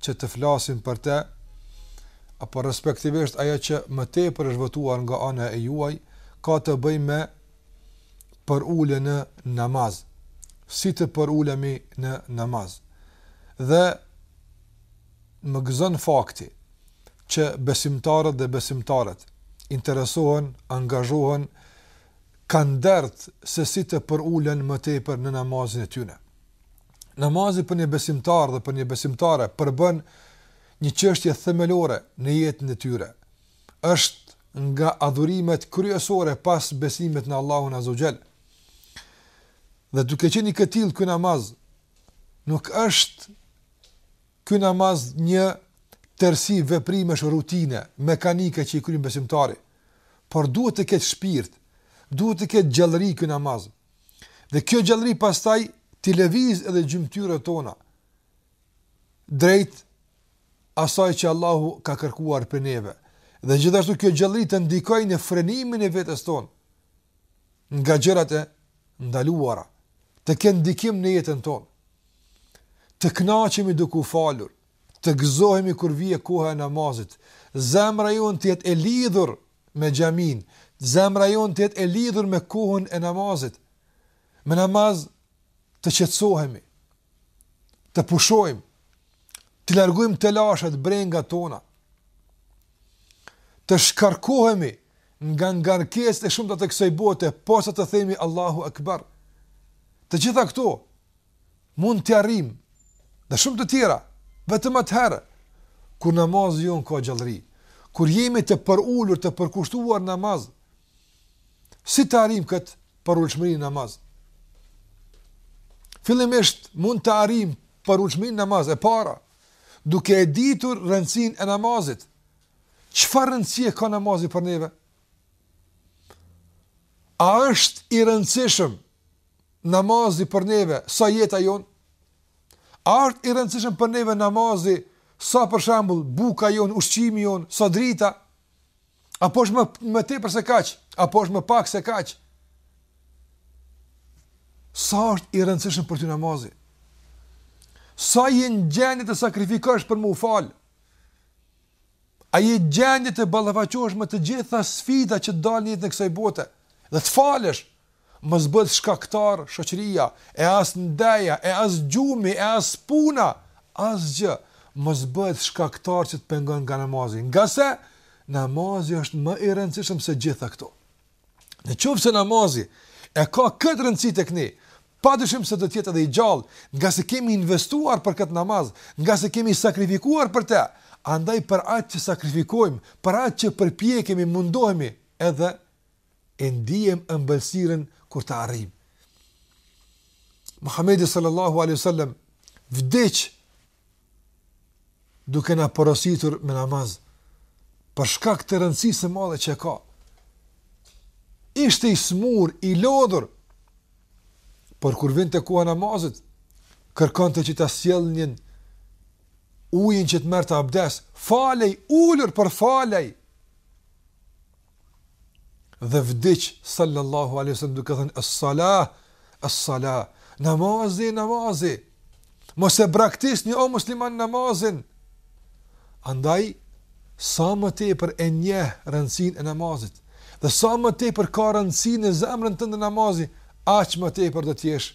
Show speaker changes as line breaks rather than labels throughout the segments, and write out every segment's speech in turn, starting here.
që të flasim për të, apo respektivisht ajo që më tepër është votuar nga ana e juaj, ka të bëjë me përulje në namaz. Si të përulemi në namaz. Dhe më gëzon fakti që besimtarët dhe besimtarët interesohen, angazhohen, kanë dert se si të përulen më tepër në namazin e tyne. Namazi për një besimtar dhe për një besimtare përbën një çështje themelore në jetën e tyre. Është nga adhurimet kryesore pas besimit në Allahun Azze ue Xhel. Dhe duke qenë i këtill ky namaz nuk është ky namaz një tërësi veprimesh rutine, mekanike që i kryen besimtari, por duhet të ketë shpirt, duhet të ketë gjallëri ky namaz, Dhe kjo gjallëri pastaj t'i lëvizë edhe gjymtyrët tona drejt asaj që Allahu ka kërkuar prej neve. Dhe gjithashtu kjo gjallëri të ndikojë në frenimin e vetes tonë nga gjërat e ndaluara, të kenë ndikim në jetën tonë. Të kënaqemi duke u falur, të gëzohemi kur vjen koha e namazit, zemra jonë të jetë e lidhur me xhaminë, zemra jonë të jetë e lidhur me kohën e namazit. Me namaz të qetësohemi, të pushojmë, të largojmë telashet, brengat tona, të shkarkohemi nga ngarkesat e shumta të kësaj bote, posa të themi Allahu Akbar. Të gjitha këto, Mund t'i arrijmë dhe shumë të tjera, vetëm atëherë kur namazi jonë ka gjallëri, kur jemi të përulur, të përkushtuar në namaz, si të arrijmë këtë përulshmëri në namaz? Fillimisht mund ta arrijmë përulshmërinë në namaz e para, duke e ditur rëndësinë e namazit. Çfarë rëndësie ka namazi për neve? A është i rëndësishëm namazi për neve sa jeta jonë? A është i rëndësishëm për neve namazi sa për shembull buka jonë, ushqimi jonë, sa drita? Apo është më tepër se kaq? Apo është më pak se kaq? Sa është i rëndësishëm për ty namazi? Sa je në gjendje të sakrifikosh për me u fal? A je në gjendje të ballafaqohesh me të gjitha sfidat që të dalin në jetën e kësaj bote dhe të falesh Mos bëhet shkaktar shoqëria, e as ndeja, e as gjumi, e as puna, asgjë mos bëhet shkaktar që të pengon nga namazi, ngase namazi është më i rëndësishëm se gjitha këto. Në qoftë se namazi e ka këtë rëndësi tek ne, padyshim se do të jetë edhe i gjallë, ngase kemi investuar për këtë namaz, ngase kemi sakrifikuar për të, andaj për atë që sakrifikojmë, për atë që përpjekemi, mundohemi, edhe e ndiejmë ëmbëlsirën kur ta arrijmë. Muhamedi sallallahu alaihi wasallam vdiq duke na porositur me namaz për shkak të rëndësisë së madhe që ka. Ishte i smur, i lodhur. Por kur vinte koha e namazit, kërkonte që ta sjellnin ujin që të merrte abdes, falej ulur por falej. dhe vdiq sallallahu alaihi wasallam duke thënë es sala es sala namazi namazi mos e braktis o musliman namazin andaj sa më tepër e njeh rëndësinë e namazit dhe sa më tepër ka rëndësi në zemrën tënde namazi aq më tepër do të jesh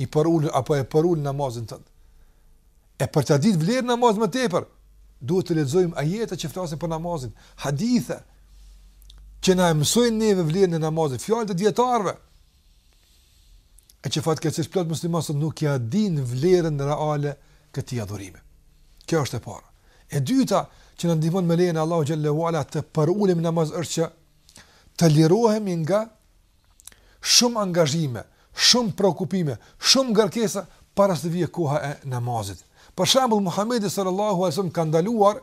i përulur apo e përulur në namazin tënd E për ta ditë vlerën e namazit më tepër, duhet të lexojmë ajete që flasin për namazin, hadithe që na mësojnë neve vlerën e namazit, fjalët e dijetarëve. E që fatkeqësisht plot muslimanë sot nuk ia dinë vlerën reale këtij adhurimi. Kjo është e para. E dyta që na ndihmon me lejen e Allahut xhele ue ala të përulemi në namaz është që të lirohemi nga shumë angazhime, shumë preokupime, shumë ngarkesa para se të vijë koha e namazit. Për shembull, Muhamedi sallallahu alaihi wasallam ka ndaluar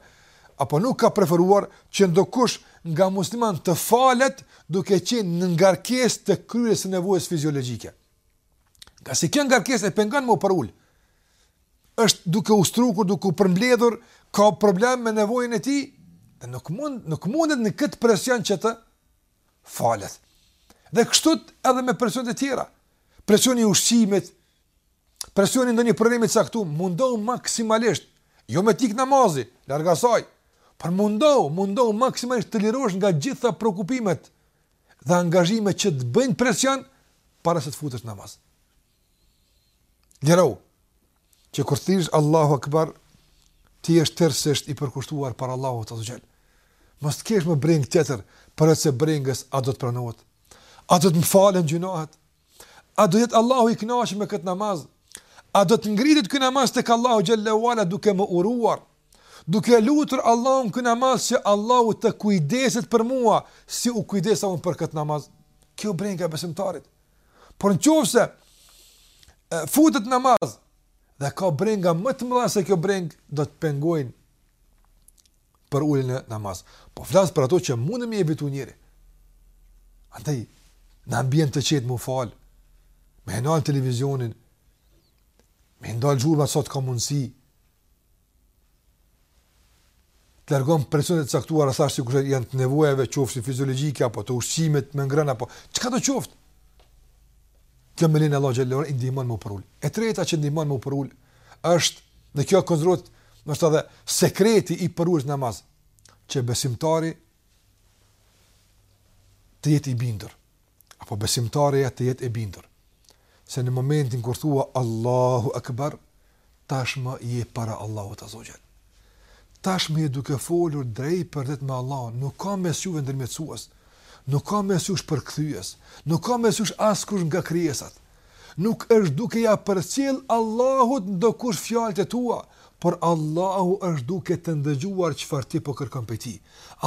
apo nuk ka preferuar që ndokush nga muslimanët të falet duke qenë në ngarkesë të kryerjes së nevojës fiziologjike. Ngase kjo ngarkesë e pengon me u përul. Është duke u strukur, duke u përmbledhur, ka problem me nevojën e tij, dhe nuk mund nuk mundet në këtë presion që të falet. Dhe kështu edhe me presione tjera. Presioni i ushqimit, presioni ndonjë problemi të caktuar, mundohu maksimalisht jo me t'ik namazi, larg asaj. Por mundohu, mundohu maksimalisht të lirohesh nga gjitha preokupimet dhe angazhimet që të bëjnë presion para se të futesh në namaz. Lirohu, që kur thua Allahu Akbar, ti je tërësisht i përkushtuar para Allahut Azza ue Xhel. Mos të kesh më brengë tjetër, përveç se brengës a do të pranohet? A do të më falen gjynahet? A do jetë Allahu i kënaqur me këtë namaz? A do të ngritet ky namaz tek Allahu Xhel-le ue Ala duke më uruar? Duke lutur Allahun ky namaz që Allahu të kujdeset për mua, si u kujdesa unë për këtë namaz? Kjo brenga e besimtarit. Por në qoftë se futet n'namaz dhe ka brenga më të mëdha se kjo brengë, do ta pengojnë përuljen në namaz. Po flas për ato që mundet me i evitu njeri. Andaj, në ambient të qetë m'u falë, me e nalë televizionin, me ndalë zhurmat sa ka mundësi, t'i largon presionet e caktuara thashë sikurse janë të nevojave qofshin fiziologjike apo të ushqimit me ngrënë apo çka do qoftë. Kjo me lejen e Allahut xhel-le i ndihmon me u përul. E treta që ndihmon me u përul është dhe kjo konsiderohet është edhe sekreti i përuljes në namaz që besimtari të jetë i bindur. apo besimtarja të jetë e bindur se në momentin kur thua Allahu Akbar, tashmë je para Allahut Azza ue Xhel. Tashmë je duke folur drejtpërdrejt me Allahun, nuk ka mes juve ndërmjetësues, nuk ka mes jush përkthyes, nuk ka mes jush askush nga krijesat. Nuk është duke ia përcjellë Allahut ndokush fjalët e tua, por Allahu është duke të ndëgjuar çfarë ti po kërkon prej Tij.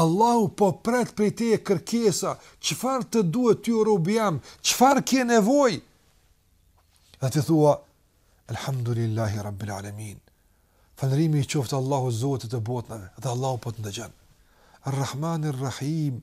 Allahu po pret prej teje kërkesa, çfarë të duhet ty o robi jem, çfarë ke nevojë? Dhe ti thua, Elhamdulillahi Rabbil Alemin. Falënderimi i qoftë Allahut Zotit të botëve, dhe Allahu po të ndëgjon. Ar-Rahman Ar-Rahim,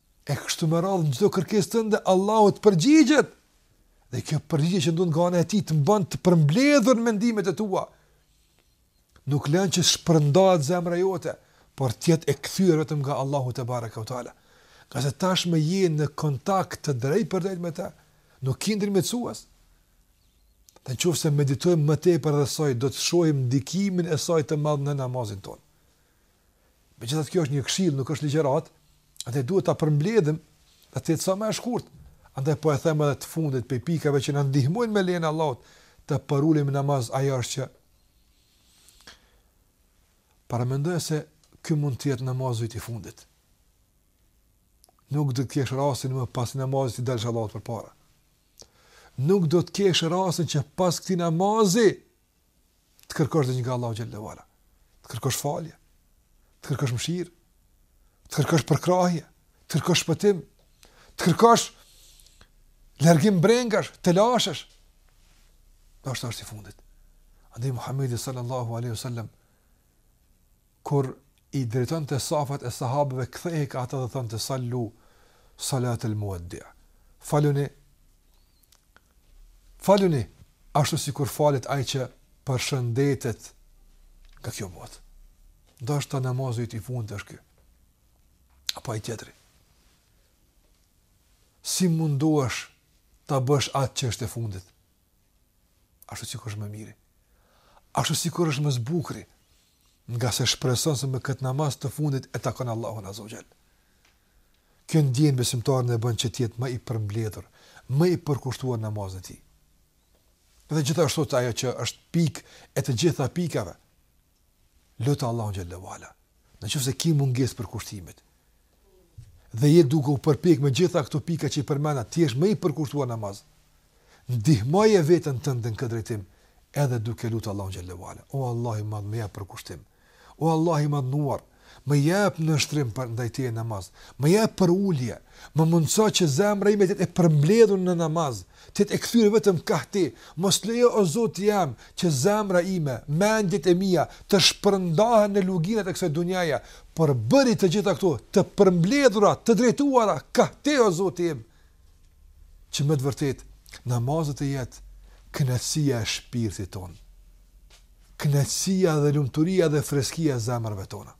E kështu me radhë në çdo kërkesë tënde Allahu të përgjigjet. Dhe kjo përgjigje që ndodh nga ana e tij të mban të përmbledhur në mendimet e tua. Nuk lë që t'shpërndahet zemra jote, por të jetë e kthyer vetëm nga Allahu tebareke ue teala. Ngase tashmë je në kontakt të drejtpërdrejtë me të. Nuk ke ndërmjetësues. Në qoftë se meditojmë më tepër rreth saj, do të shohim ndikimin e saj të madh në namazin tonë. Megjithatë kjo është një këshillë, nuk është ligjëratë, andaj duhet ta përmbledhim në të, sa më shkurt. Andaj po e them edhe të fundit prej pikave që na ndihmojnë me lejen e Allahut të përulemi n'namaz ajo është që paramendo se ky mund të jetë namazi i fundit. Nuk do të kesh rastin më pas namazit t'i dalësh Allahut përpara. Nuk do të kesh rastin që pas këtij namazi Të kërkosh diçka nga Allahu xhelle ue ala. Të kërkosh falje, të kërkosh mëshirë, të kërkosh përkrahje, të kërkosh shpëtim, të kërkosh largim brengash, të lutesh. Ndoshta është i fundit. Andaj Muhamedi sallallahu alaihi wasallam kur i drejtonte safat e sahabëve kthehej ka ata dhe thonte sallu salat el muwaddi faluni faluni ashtu sikur falet ai që përshëndetet nga kjo botë ndoshta namazi i fundit është ky apo ai tjetri si mundohesh ta bësh atë që është e fundit ashtu sikur është më së miri ashtu sikur është më së bukuri ngase shpreson se me këtë namaz të fundit e takon Allahun Azza wa Jall. Kjo ndjenjë besimtarin e bën që të jetë më i përmbledhur, më i përkushtuar në namazin e tij. Dhe gjithashtu ajo që është pikë e të gjitha pikave. Lut Allahun xhelle ue ala. Në qoftë se ki mungesë përkushtimi, dhe je duke u përpjek me gjitha këto pika që i përmenda, të jesh më i përkushtuar në namaz. Ndihmoje veten tënde në këtë drejtim, edhe duke lutë Allahun xhelle ue ala. O Allah i madh, më jep përkushtim. O Allah i madhënuar, më jep nënshtrim ndaj Teje në namaz. Më jep përulje, më mundëso që zemra ime të jetë e përmbledhur në namaz. Të jetë e kthyer vetëm kah Ti. Mos lejo o Zoti jem që zemra ime, mendimet e mia të shpërndahen në luginat e kësaj dunjaje, por bëri të gjitha këto të përmbledhura, të drejtuara kah Ti o Zoti im, që me të vërtetë namazi të jetë kënaqësia e shpirtit tonë, kënaqësia dhe lumturia dhe freskia e zemrave tona.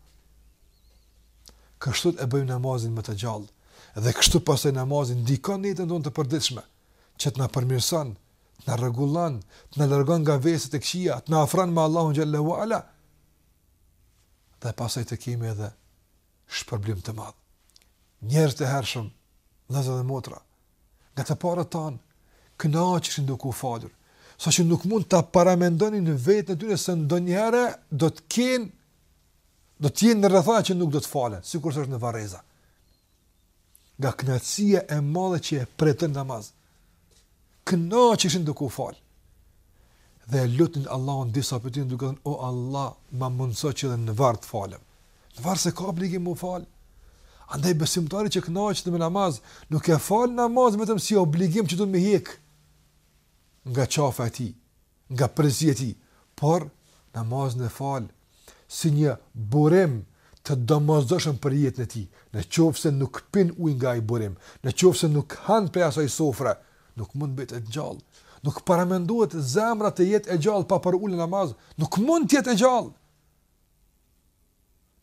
Kështu e bëjmë namazin më të gjallë dhe kështu pastaj namazi ndikon në jetën tonë të përditshme, që të na përmirëson, të na rregullon, të na largon nga veset e këqija, të na afron me Allahun xhelle ue ala. Dhe pastaj të kemi edhe shpërblim të madh. Njerëzit e hershëm, vëllezër dhe motra, nga të parët tanë kënaqeshin duke u falur, saqë nuk mund ta paramendonin veten e tyre se ndonjëherë do të kenë Do të jenë në rrethana që nuk do të falen, sikur është në varreza. Nga kënaqësia e madhe që e përjetonin në namaz. Kënaqeshin duke u fal. Dhe lutnin Allahun disa prej tyre duke thënë o Allah, më mundëso që dhe në varr të falem. Në varr s'e ka obligim të falet. Andaj besimtari që kënaqet me namaz, nuk e fal namazin vetëm si obligim që do ta heq nga qafa e tij nga prej vetes e tij, por namazin e fal si një burim të domosdoshëm për jetën e tij, në qoftë se nuk pin ujë nga ai burim, në qoftë se nuk han prej asaj sofre, nuk mund të bëhet e gjallë, nuk paramendohet zemra të jetë e gjallë pa përulje në namaz, nuk mund të jetë e gjallë.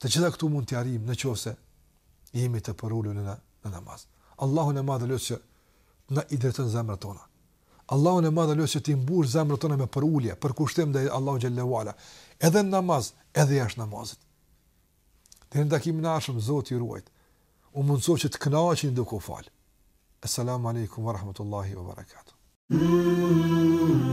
Të gjitha këto mund t'i arrijmë në qoftë se jemi të përulur në në namaz. Allahun e Madh e lus që të na i ndritë zemrat tona. Allahun e Madh e lus që t'i mbushë zemrat tona me përulje, përkushtim ndaj Allahut xhel-le ue ala, edhe në namaz, edhe jashtë namazit. Deri në takimin e ardhshëm, Zoti ju ruajt. U mundësoftë që të kënaqeni duke u fal. Assalamu alaikum wa rahmatullahi wa barakatuh. Mm -hmm.